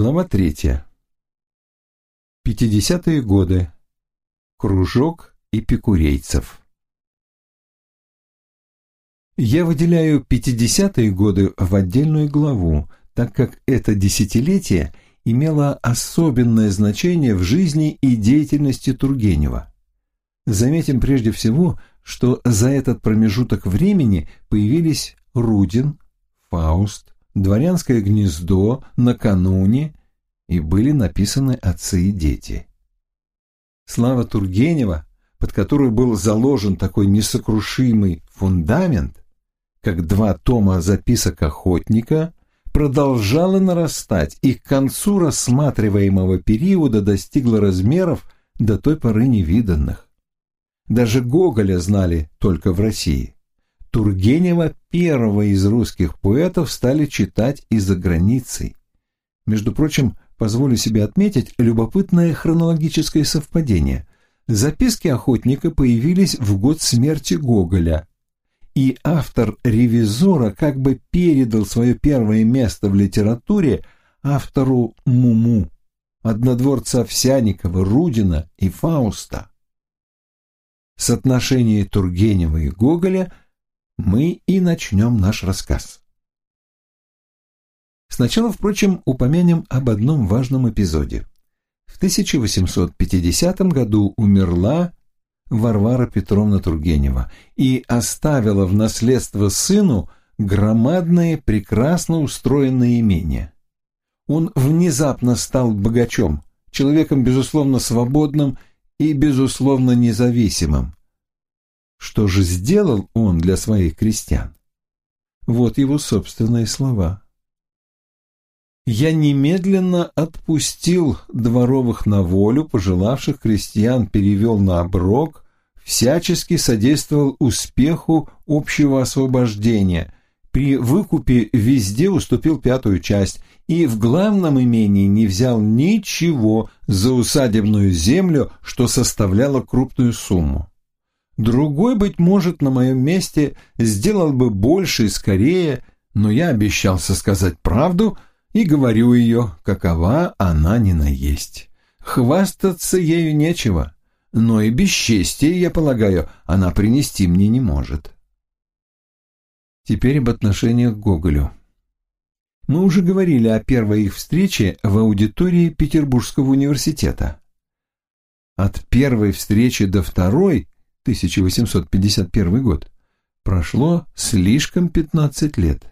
Глава третья. Пятидесятые годы. Кружок эпикурейцев. Я выделяю пятидесятые годы в отдельную главу, так как это десятилетие имело особенное значение в жизни и деятельности Тургенева. Заметим прежде всего, что за этот промежуток времени появились Рудин, Фауст, дворянское гнездо, накануне и были написаны отцы и дети. Слава Тургенева, под которую был заложен такой несокрушимый фундамент, как два тома записок охотника, продолжала нарастать и к концу рассматриваемого периода достигла размеров до той поры невиданных. Даже Гоголя знали только в России. Тургенева первого из русских поэтов стали читать и за границей. Между прочим, позволю себе отметить любопытное хронологическое совпадение. Записки охотника появились в год смерти Гоголя, и автор «Ревизора» как бы передал свое первое место в литературе автору Муму, однодворца Овсяникова, Рудина и Фауста. Соотношение Тургенева и Гоголя – мы и начнем наш рассказ. Сначала, впрочем, упомянем об одном важном эпизоде. В 1850 году умерла Варвара Петровна Тургенева и оставила в наследство сыну громадное, прекрасно устроенное имение. Он внезапно стал богачом, человеком, безусловно, свободным и, безусловно, независимым. Что же сделал он для своих крестьян? Вот его собственные слова. «Я немедленно отпустил дворовых на волю, пожелавших крестьян перевел на оброк, всячески содействовал успеху общего освобождения, при выкупе везде уступил пятую часть и в главном имении не взял ничего за усадебную землю, что составляло крупную сумму. Другой, быть может, на моем месте сделал бы больше и скорее, но я обещался сказать правду и говорю ее, какова она ни на есть. Хвастаться ею нечего, но и бесчестие, я полагаю, она принести мне не может. Теперь об отношениях к Гоголю. Мы уже говорили о первой их встрече в аудитории Петербургского университета. От первой встречи до второй 1851 год. Прошло слишком 15 лет.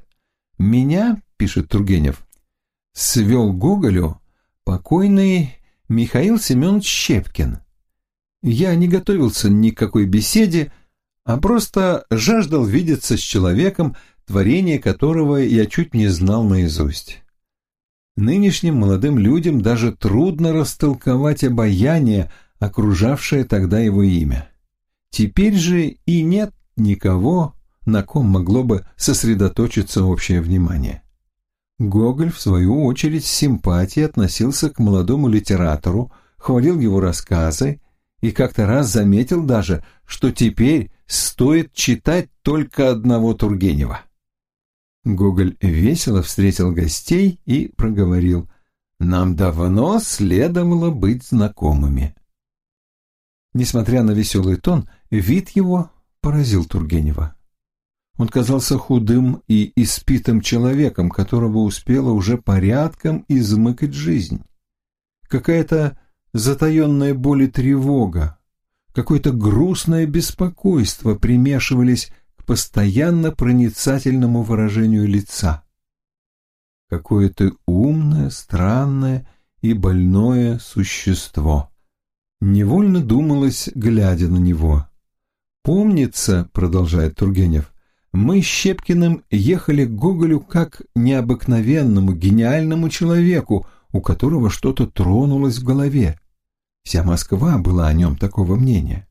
Меня, пишет Тургенев, свел Гоголю покойный Михаил Семен Щепкин. Я не готовился ни к какой беседе, а просто жаждал видеться с человеком, творение которого я чуть не знал наизусть. Нынешним молодым людям даже трудно растолковать обаяние, окружавшее тогда его имя. Теперь же и нет никого, на ком могло бы сосредоточиться общее внимание. Гоголь, в свою очередь, с симпатией относился к молодому литератору, хвалил его рассказы и как-то раз заметил даже, что теперь стоит читать только одного Тургенева. Гоголь весело встретил гостей и проговорил «Нам давно следовало быть знакомыми». Несмотря на веселый тон, вид его поразил Тургенева. Он казался худым и испитым человеком, которого успела уже порядком измыкать жизнь. Какая-то затаенная боль и тревога, какое-то грустное беспокойство примешивались к постоянно проницательному выражению лица. Какое-то умное, странное и больное существо. Невольно думалось, глядя на него. «Помнится», — продолжает Тургенев, — «мы с Щепкиным ехали к Гоголю как необыкновенному, гениальному человеку, у которого что-то тронулось в голове. Вся Москва была о нем такого мнения.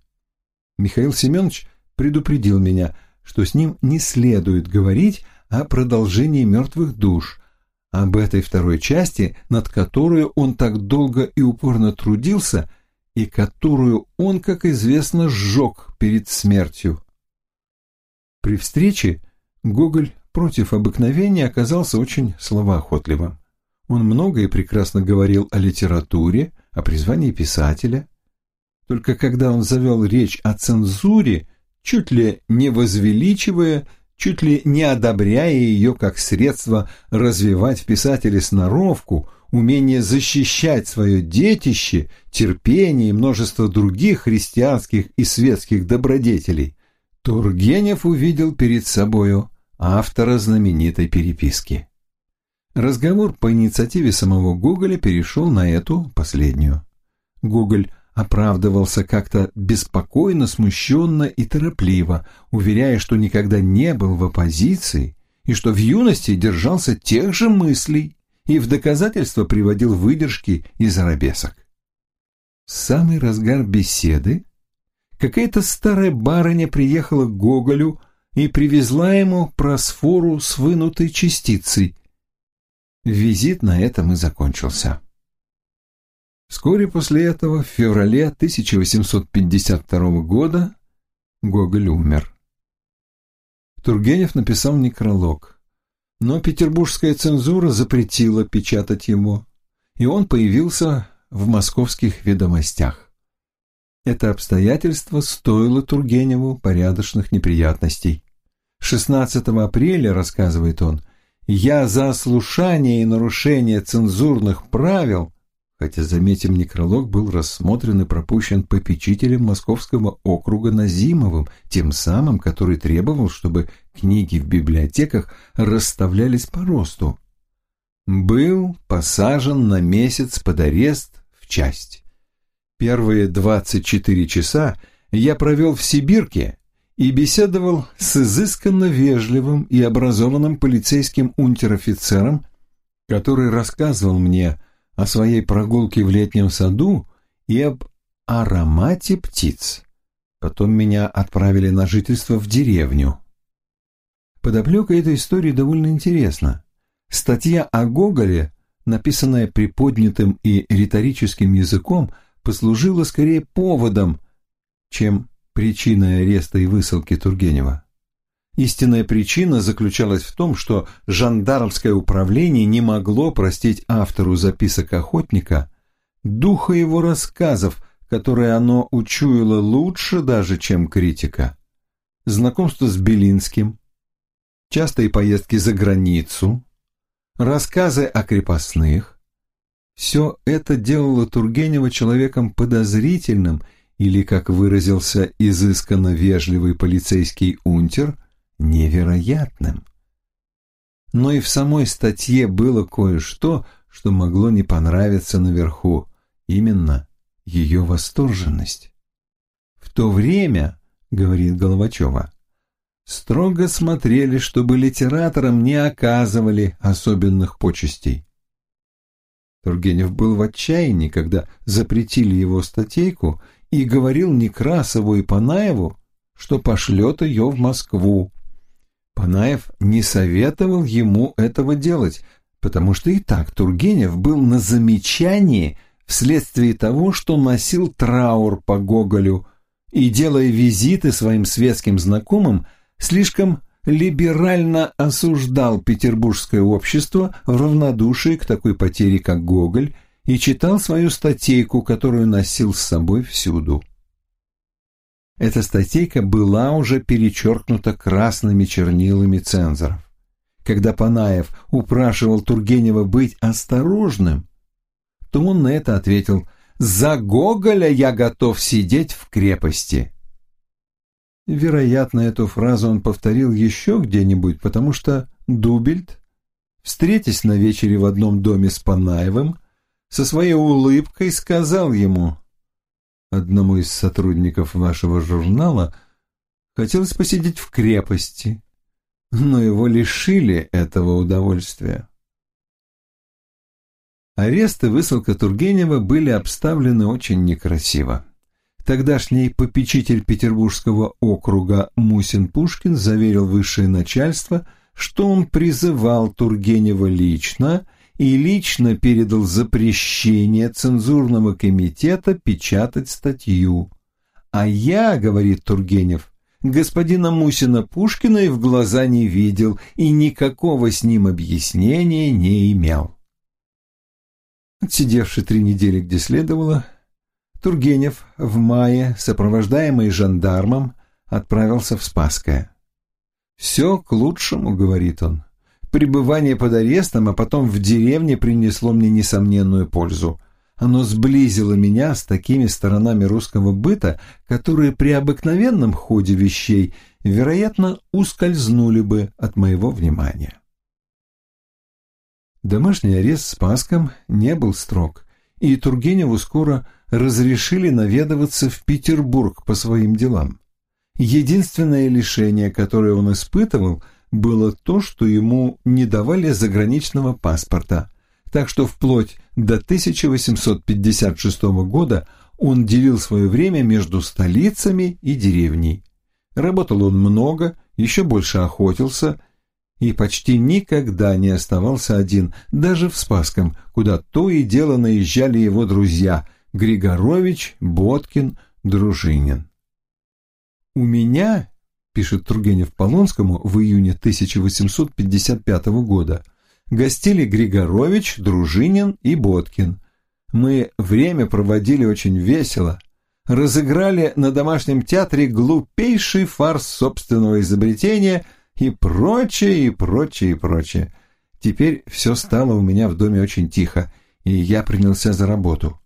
Михаил Семенович предупредил меня, что с ним не следует говорить о продолжении «Мертвых душ», об этой второй части, над которой он так долго и упорно трудился — и которую он, как известно, сжег перед смертью. При встрече Гоголь против обыкновения оказался очень словоохотливым. Он много и прекрасно говорил о литературе, о призвании писателя. Только когда он завел речь о цензуре, чуть ли не возвеличивая, чуть ли не одобряя ее как средство развивать в писателе сноровку – умение защищать свое детище, терпение и множество других христианских и светских добродетелей, Тургенев увидел перед собою автора знаменитой переписки. Разговор по инициативе самого Гоголя перешел на эту последнюю. Гоголь оправдывался как-то беспокойно, смущенно и торопливо, уверяя, что никогда не был в оппозиции и что в юности держался тех же мыслей, и в доказательство приводил выдержки из арабесок. самый разгар беседы какая-то старая барыня приехала к Гоголю и привезла ему просфору с вынутой частицей. Визит на этом и закончился. Вскоре после этого, в феврале 1852 года, Гоголь умер. Тургенев написал некролог но петербургская цензура запретила печатать его, и он появился в московских ведомостях. Это обстоятельство стоило Тургеневу порядочных неприятностей. 16 апреля, рассказывает он, «я за слушание и нарушение цензурных правил», хотя, заметим, некролог был рассмотрен и пропущен попечителем Московского округа Назимовым, тем самым, который требовал, чтобы Книги в библиотеках расставлялись по росту. Был посажен на месяц под арест в часть. Первые 24 часа я провел в Сибирке и беседовал с изысканно вежливым и образованным полицейским унтер-офицером, который рассказывал мне о своей прогулке в летнем саду и об аромате птиц. Потом меня отправили на жительство в деревню. Подоплека этой истории довольно интересна. Статья о Гоголе, написанная приподнятым и риторическим языком, послужила скорее поводом, чем причиной ареста и высылки Тургенева. Истинная причина заключалась в том, что жандармское управление не могло простить автору записок охотника духа его рассказов, которые оно учуяло лучше даже, чем критика. Знакомство с Белинским, частые поездки за границу, рассказы о крепостных. Все это делало Тургенева человеком подозрительным или, как выразился изысканно вежливый полицейский унтер, невероятным. Но и в самой статье было кое-что, что могло не понравиться наверху, именно ее восторженность. «В то время, — говорит Головачева, — строго смотрели, чтобы литераторам не оказывали особенных почестей. Тургенев был в отчаянии, когда запретили его статейку и говорил Некрасову и Панаеву, что пошлет ее в Москву. Панаев не советовал ему этого делать, потому что и так Тургенев был на замечании вследствие того, что носил траур по Гоголю и, делая визиты своим светским знакомым, слишком либерально осуждал петербургское общество в равнодушии к такой потере, как Гоголь, и читал свою статейку, которую носил с собой всюду. Эта статейка была уже перечеркнута красными чернилами цензоров. Когда Панаев упрашивал Тургенева быть осторожным, то он на это ответил «За Гоголя я готов сидеть в крепости». Вероятно, эту фразу он повторил еще где-нибудь, потому что Дубельт, встретясь на вечере в одном доме с Панаевым, со своей улыбкой сказал ему, одному из сотрудников вашего журнала, хотелось посидеть в крепости, но его лишили этого удовольствия. Аресты высылка Тургенева были обставлены очень некрасиво. Тогдашний попечитель Петербургского округа Мусин Пушкин заверил высшее начальство, что он призывал Тургенева лично и лично передал запрещение цензурного комитета печатать статью. «А я, — говорит Тургенев, — господина Мусина Пушкина и в глаза не видел, и никакого с ним объяснения не имел». Отсидевший три недели где следовало, Тургенев в мае, сопровождаемый жандармом, отправился в Спасское. «Все к лучшему», — говорит он. «Пребывание под арестом, а потом в деревне принесло мне несомненную пользу. Оно сблизило меня с такими сторонами русского быта, которые при обыкновенном ходе вещей, вероятно, ускользнули бы от моего внимания». Домашний арест с Спаском не был строг, и Тургеневу скоро – разрешили наведываться в Петербург по своим делам. Единственное лишение, которое он испытывал, было то, что ему не давали заграничного паспорта, так что вплоть до 1856 года он делил свое время между столицами и деревней. Работал он много, еще больше охотился и почти никогда не оставался один, даже в Спасском, куда то и дело наезжали его друзья – Григорович Боткин Дружинин. «У меня, — пишет Тургенев Полонскому в июне 1855 года, — гостили Григорович, Дружинин и Боткин. Мы время проводили очень весело, разыграли на домашнем театре глупейший фарс собственного изобретения и прочее, и прочее, и прочее. Теперь все стало у меня в доме очень тихо, и я принялся за работу.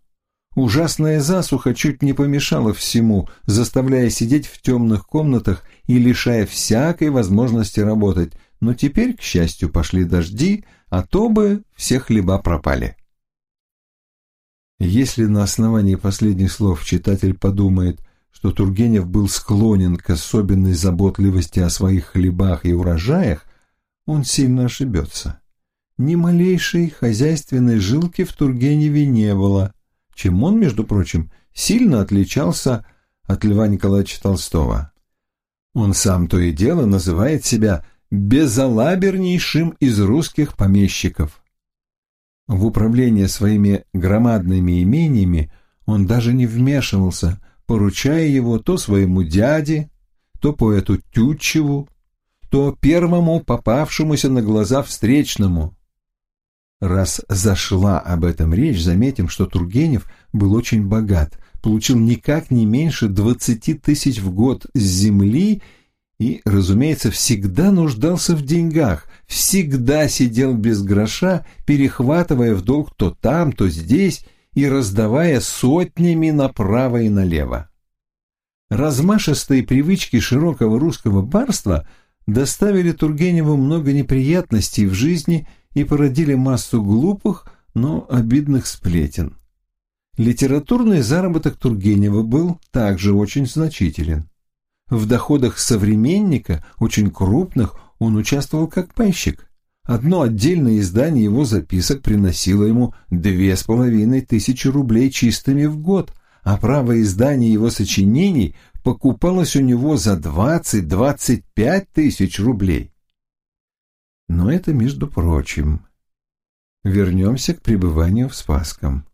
Ужасная засуха чуть не помешала всему, заставляя сидеть в темных комнатах и лишая всякой возможности работать, но теперь, к счастью, пошли дожди, а то бы все хлеба пропали. Если на основании последних слов читатель подумает, что Тургенев был склонен к особенной заботливости о своих хлебах и урожаях, он сильно ошибется. Ни малейшей хозяйственной жилки в Тургеневе не было, чем он, между прочим, сильно отличался от Льва Николаевича Толстого. Он сам то и дело называет себя безалабернейшим из русских помещиков. В управление своими громадными имениями он даже не вмешивался, поручая его то своему дяде, то поэту Тютчеву, то первому попавшемуся на глаза встречному, Раз зашла об этом речь, заметим, что Тургенев был очень богат, получил никак не меньше 20 тысяч в год с земли и, разумеется, всегда нуждался в деньгах, всегда сидел без гроша, перехватывая в долг то там, то здесь и раздавая сотнями направо и налево. Размашистые привычки широкого русского барства доставили Тургеневу много неприятностей в жизни – и породили массу глупых, но обидных сплетен. Литературный заработок Тургенева был также очень значителен. В доходах современника, очень крупных, он участвовал как пайщик. Одно отдельное издание его записок приносило ему две с половиной тысячи рублей чистыми в год, а право издания его сочинений покупалось у него за двадцать-двадцать пять тысяч рублей. Но это между прочим. Вернемся к пребыванию в Спасском.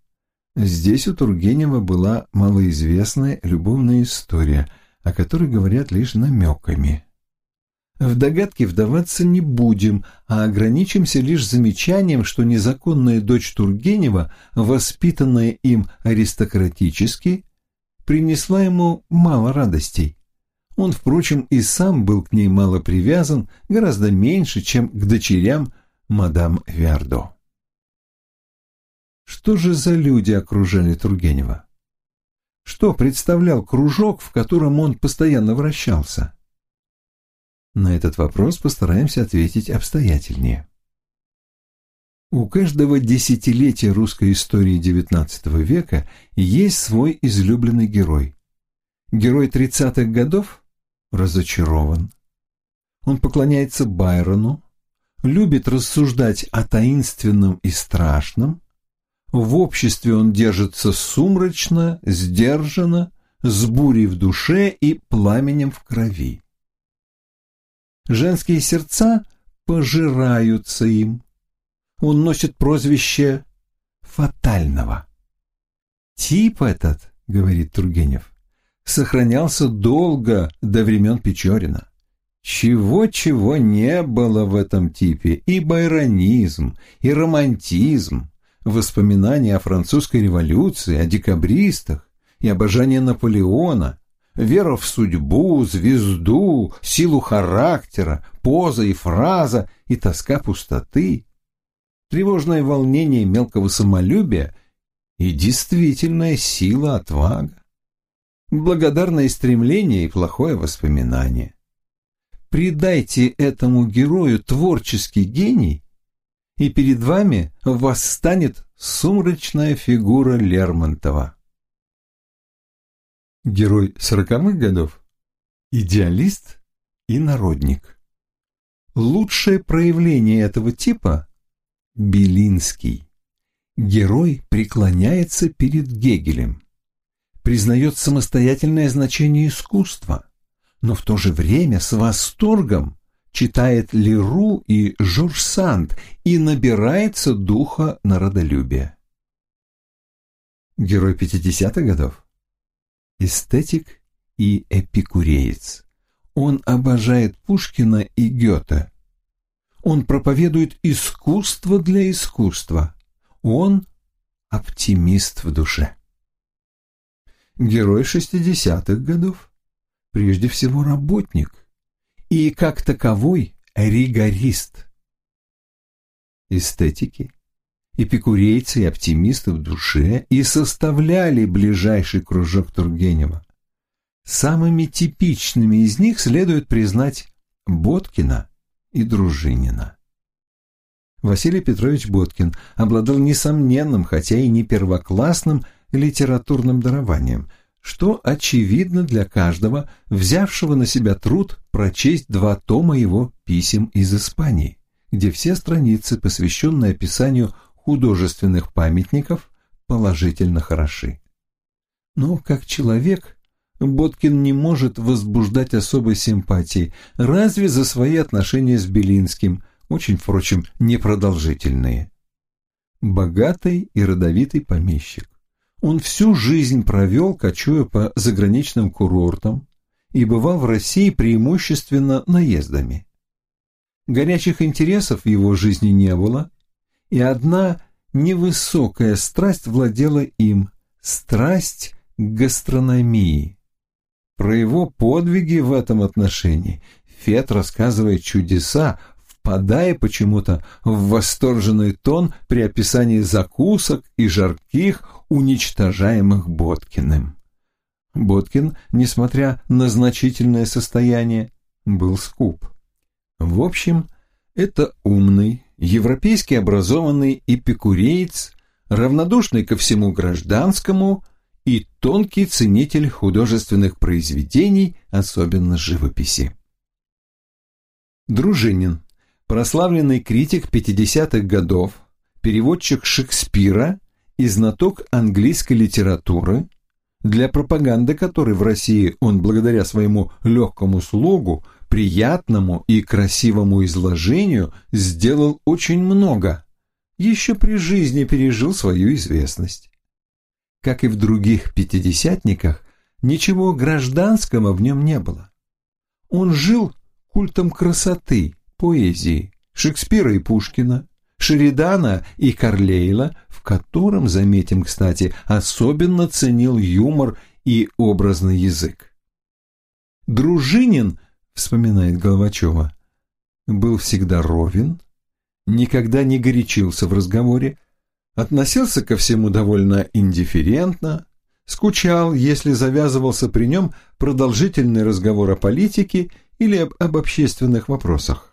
Здесь у Тургенева была малоизвестная любовная история, о которой говорят лишь намеками. В догадки вдаваться не будем, а ограничимся лишь замечанием, что незаконная дочь Тургенева, воспитанная им аристократически, принесла ему мало радостей. Он, впрочем, и сам был к ней мало привязан, гораздо меньше, чем к дочерям мадам Вярдо. Что же за люди окружали Тургенева? Что представлял кружок, в котором он постоянно вращался? На этот вопрос постараемся ответить обстоятельнее. У каждого десятилетия русской истории XIX века есть свой излюбленный герой. Герой 30-х годов разочарован. Он поклоняется Байрону, любит рассуждать о таинственном и страшном. В обществе он держится сумрачно, сдержанно, с бурей в душе и пламенем в крови. Женские сердца пожираются им. Он носит прозвище «фатального». «Тип этот», — говорит Тургенев, сохранялся долго до времен Печорина. Чего-чего не было в этом типе и байронизм, и романтизм, воспоминания о французской революции, о декабристах и обожание Наполеона, вера в судьбу, звезду, силу характера, поза и фраза и тоска пустоты, тревожное волнение мелкого самолюбия и действительная сила отвага благодарное стремление и плохое воспоминание. Придайте этому герою творческий гений, и перед вами восстанет сумрачная фигура Лермонтова. Герой сороковых годов – идеалист и народник. Лучшее проявление этого типа – Белинский. Герой преклоняется перед Гегелем признает самостоятельное значение искусства, но в то же время с восторгом читает Леру и Жорж Санд и набирается духа народолюбия. Герой 50-х годов? Эстетик и эпикуреец. Он обожает Пушкина и Гёте. Он проповедует искусство для искусства. Он оптимист в душе герой шестидесятых годов, прежде всего работник и, как таковой, ригорист. Эстетики, эпикурейцы и оптимисты в душе и составляли ближайший кружок Тургенева. Самыми типичными из них следует признать Боткина и Дружинина. Василий Петрович Боткин обладал несомненным, хотя и не первоклассным, литературным дарованием, что очевидно для каждого, взявшего на себя труд прочесть два тома его писем из Испании, где все страницы, посвященные описанию художественных памятников, положительно хороши. Но как человек Боткин не может возбуждать особой симпатии, разве за свои отношения с Белинским, очень, впрочем, непродолжительные. Богатый и родовитый помещик. Он всю жизнь провел, кочуя по заграничным курортам и бывал в России преимущественно наездами. Горячих интересов в его жизни не было, и одна невысокая страсть владела им – страсть к гастрономии. Про его подвиги в этом отношении Фет рассказывает чудеса, впадая почему-то в восторженный тон при описании закусок и жарких, уничтожаемых Боткиным. Боткин, несмотря на значительное состояние, был скуп. В общем, это умный, европейски образованный эпикуреец, равнодушный ко всему гражданскому и тонкий ценитель художественных произведений, особенно живописи. Дружинин прославленный критик 50-х годов, переводчик Шекспира и знаток английской литературы, для пропаганды которой в России он благодаря своему легкому слогу, приятному и красивому изложению сделал очень много, еще при жизни пережил свою известность. Как и в других пятидесятниках, ничего гражданского в нем не было. Он жил культом красоты – поэзии Шекспира и Пушкина, Шеридана и Карлейла, в котором, заметим, кстати, особенно ценил юмор и образный язык. Дружинин, вспоминает Головачева, был всегда ровен, никогда не горячился в разговоре, относился ко всему довольно индифферентно, скучал, если завязывался при нем продолжительный разговор о политике или об, об общественных вопросах.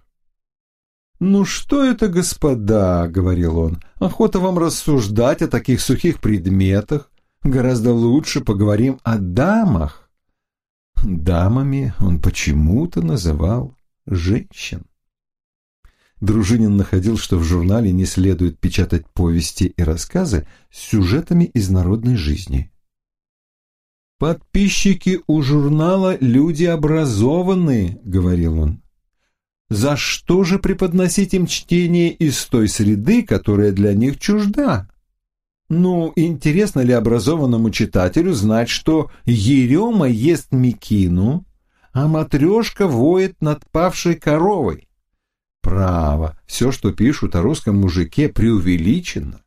«Ну что это, господа?» — говорил он. «Охота вам рассуждать о таких сухих предметах. Гораздо лучше поговорим о дамах». Дамами он почему-то называл женщин. Дружинин находил, что в журнале не следует печатать повести и рассказы с сюжетами из народной жизни. «Подписчики у журнала люди образованные», — говорил он. За что же преподносить им чтение из той среды, которая для них чужда? Ну, интересно ли образованному читателю знать, что Ерема ест мекину, а матрешка воет над павшей коровой? Право, все, что пишут о русском мужике, преувеличено.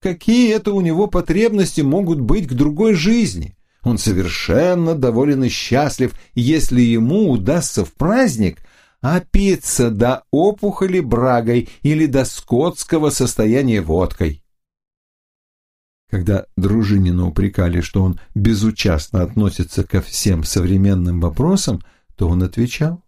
Какие это у него потребности могут быть к другой жизни? Он совершенно доволен и счастлив, если ему удастся в праздник А пицца до опухоли брагой или до скотского состояния водкой. Когда Дружинина упрекали, что он безучастно относится ко всем современным вопросам, то он отвечал,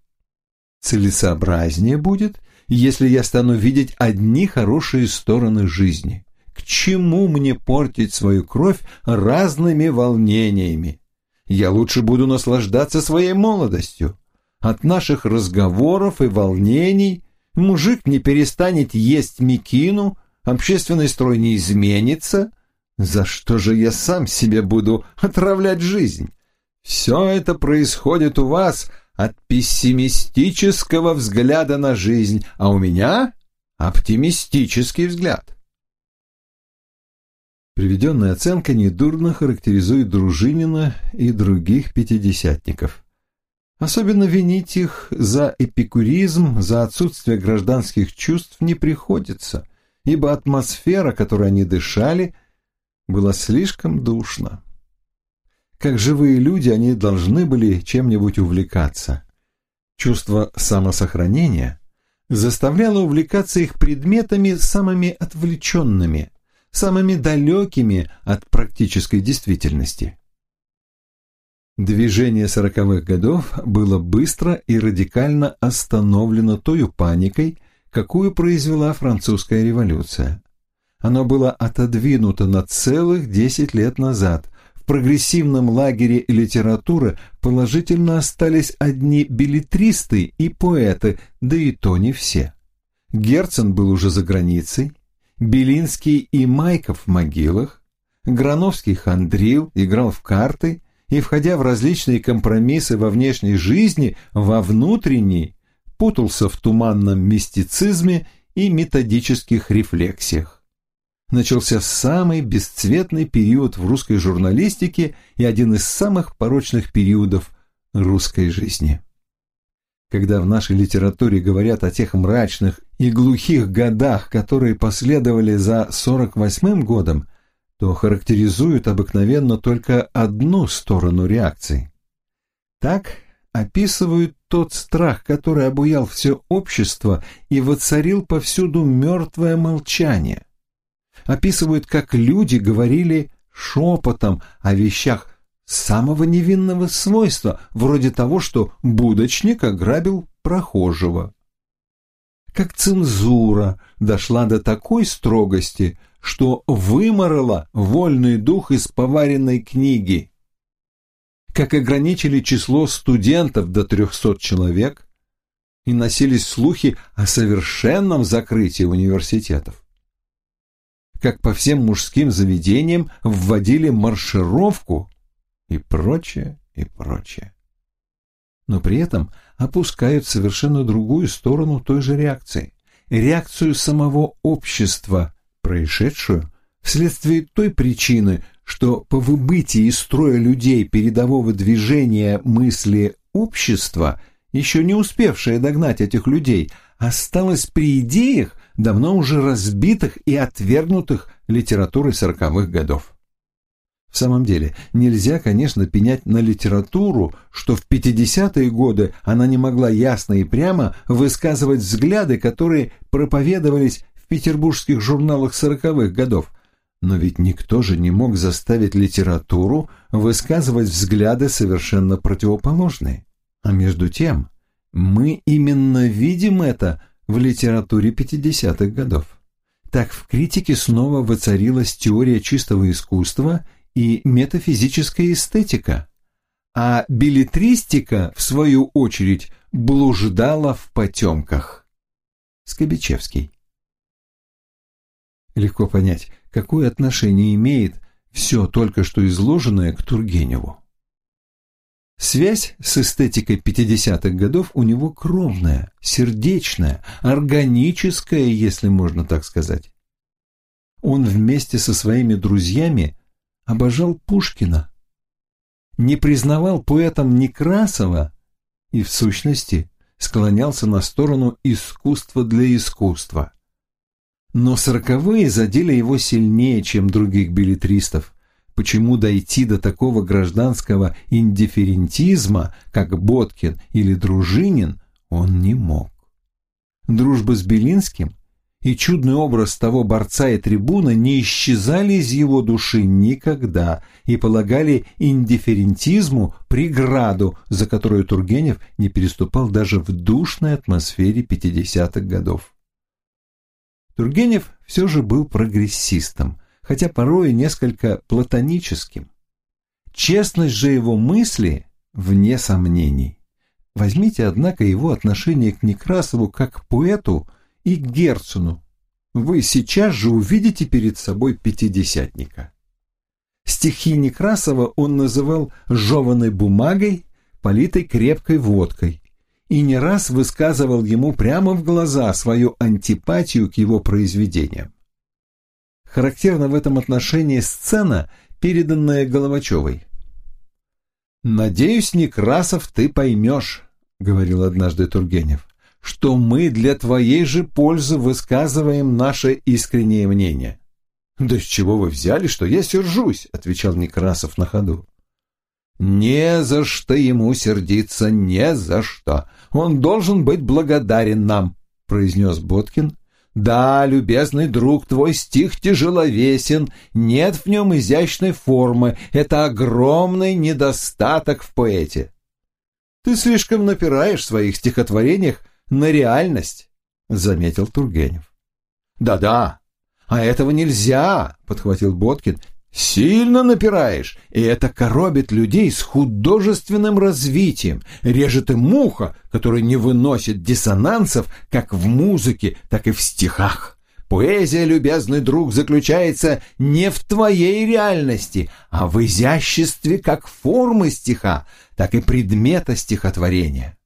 «Целесообразнее будет, если я стану видеть одни хорошие стороны жизни. К чему мне портить свою кровь разными волнениями? Я лучше буду наслаждаться своей молодостью. От наших разговоров и волнений мужик не перестанет есть мекину, общественный строй не изменится. За что же я сам себе буду отравлять жизнь? Все это происходит у вас от пессимистического взгляда на жизнь, а у меня оптимистический взгляд. Приведенная оценка недурно характеризует Дружинина и других пятидесятников. Особенно винить их за эпикуризм, за отсутствие гражданских чувств не приходится, ибо атмосфера, которой они дышали, была слишком душна. Как живые люди они должны были чем-нибудь увлекаться. Чувство самосохранения заставляло увлекаться их предметами самыми отвлеченными, самыми далекими от практической действительности – Движение сороковых годов было быстро и радикально остановлено той паникой, какую произвела французская революция. Оно было отодвинуто на целых десять лет назад. В прогрессивном лагере литературы положительно остались одни билетристы и поэты, да и то не все. Герцен был уже за границей, Белинский и Майков в могилах, Грановский хандрил, играл в карты – и, входя в различные компромиссы во внешней жизни, во внутренней, путался в туманном мистицизме и методических рефлексиях. Начался самый бесцветный период в русской журналистике и один из самых порочных периодов русской жизни. Когда в нашей литературе говорят о тех мрачных и глухих годах, которые последовали за 48-м годом, то характеризуют обыкновенно только одну сторону реакции. Так описывают тот страх, который обуял все общество и воцарил повсюду мертвое молчание. Описывают, как люди говорили шепотом о вещах самого невинного свойства, вроде того, что будочник ограбил прохожего. Как цензура дошла до такой строгости – что вымороло вольный дух из поваренной книги. Как ограничили число студентов до 300 человек, и носились слухи о совершенном закрытии университетов. Как по всем мужским заведениям вводили маршировку и прочее, и прочее. Но при этом опускают совершенно другую сторону той же реакции – реакцию самого общества – происшедшую, вследствие той причины, что по выбытии из строя людей передового движения мысли общества, еще не успевшее догнать этих людей, осталось при идеях, давно уже разбитых и отвергнутых литературой сороковых годов. В самом деле, нельзя, конечно, пенять на литературу, что в 50-е годы она не могла ясно и прямо высказывать взгляды, которые проповедовались петербургских журналах сороковых годов. Но ведь никто же не мог заставить литературу высказывать взгляды совершенно противоположные. А между тем, мы именно видим это в литературе 50-х годов. Так в критике снова воцарилась теория чистого искусства и метафизическая эстетика, а билетристика, в свою очередь, блуждала в потемках. Скобичевский легко понять, какое отношение имеет все только что изложенное к Тургеневу. Связь с эстетикой 50-х годов у него кровная, сердечная, органическая, если можно так сказать. Он вместе со своими друзьями обожал Пушкина, не признавал поэтом Некрасова и, в сущности, склонялся на сторону искусства для искусства – но сороковые задели его сильнее, чем других билетристов. Почему дойти до такого гражданского индиферентизма, как Боткин или Дружинин, он не мог. Дружба с Белинским и чудный образ того борца и трибуна не исчезали из его души никогда и полагали индиферентизму преграду, за которую Тургенев не переступал даже в душной атмосфере 50-х годов. Тургенев все же был прогрессистом, хотя порой несколько платоническим. Честность же его мысли вне сомнений. Возьмите, однако, его отношение к Некрасову как к поэту и к Герцену. Вы сейчас же увидите перед собой пятидесятника. Стихи Некрасова он называл «жеванной бумагой», политой крепкой водкой, и не раз высказывал ему прямо в глаза свою антипатию к его произведениям. Характерна в этом отношении сцена, переданная Головачевой. «Надеюсь, Некрасов, ты поймешь», — говорил однажды Тургенев, «что мы для твоей же пользы высказываем наше искреннее мнение». «Да с чего вы взяли, что я сержусь?» — отвечал Некрасов на ходу. Не за что ему сердиться, не за что. Он должен быть благодарен нам, произнес Боткин. Да, любезный друг, твой стих тяжеловесен, нет в нем изящной формы, это огромный недостаток в поэте. Ты слишком напираешь в своих стихотворениях на реальность, заметил Тургенев. Да-да, а этого нельзя, подхватил Боткин. Сильно напираешь, и это коробит людей с художественным развитием, режет им муха, который не выносит диссонансов как в музыке, так и в стихах. Поэзия, любезный друг, заключается не в твоей реальности, а в изяществе как формы стиха, так и предмета стихотворения.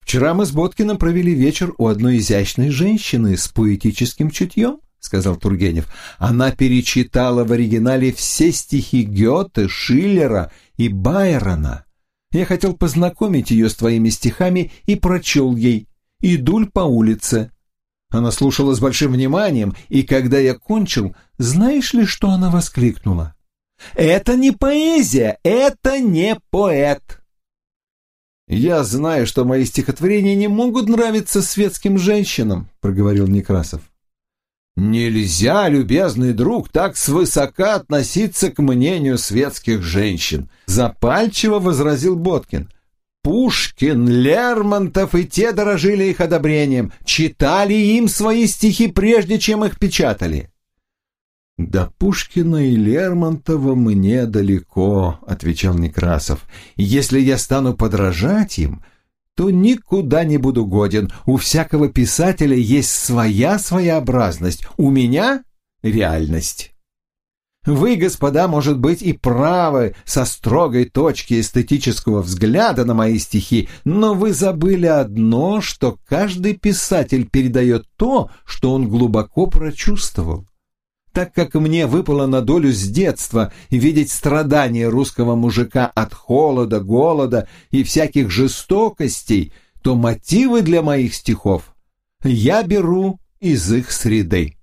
Вчера мы с Боткиным провели вечер у одной изящной женщины с поэтическим чутьем, сказал Тургенев. Она перечитала в оригинале все стихи Гёте, Шиллера и Байрона. Я хотел познакомить ее с твоими стихами и прочел ей «Идуль по улице». Она слушала с большим вниманием, и когда я кончил, знаешь ли, что она воскликнула? «Это не поэзия, это не поэт!» «Я знаю, что мои стихотворения не могут нравиться светским женщинам», — проговорил Некрасов. «Нельзя, любезный друг, так свысока относиться к мнению светских женщин», — запальчиво возразил Боткин. Пушкин, Лермонтов и те дорожили их одобрением, читали им свои стихи, прежде чем их печатали. «До Пушкина и Лермонтова мне далеко», — отвечал Некрасов. «Если я стану подражать им, — то никуда не буду годен. У всякого писателя есть своя своеобразность, у меня — реальность. Вы, господа, может быть, и правы со строгой точки эстетического взгляда на мои стихи, но вы забыли одно, что каждый писатель передает то, что он глубоко прочувствовал так как мне выпало на долю с детства видеть страдания русского мужика от холода, голода и всяких жестокостей, то мотивы для моих стихов я беру из их среды.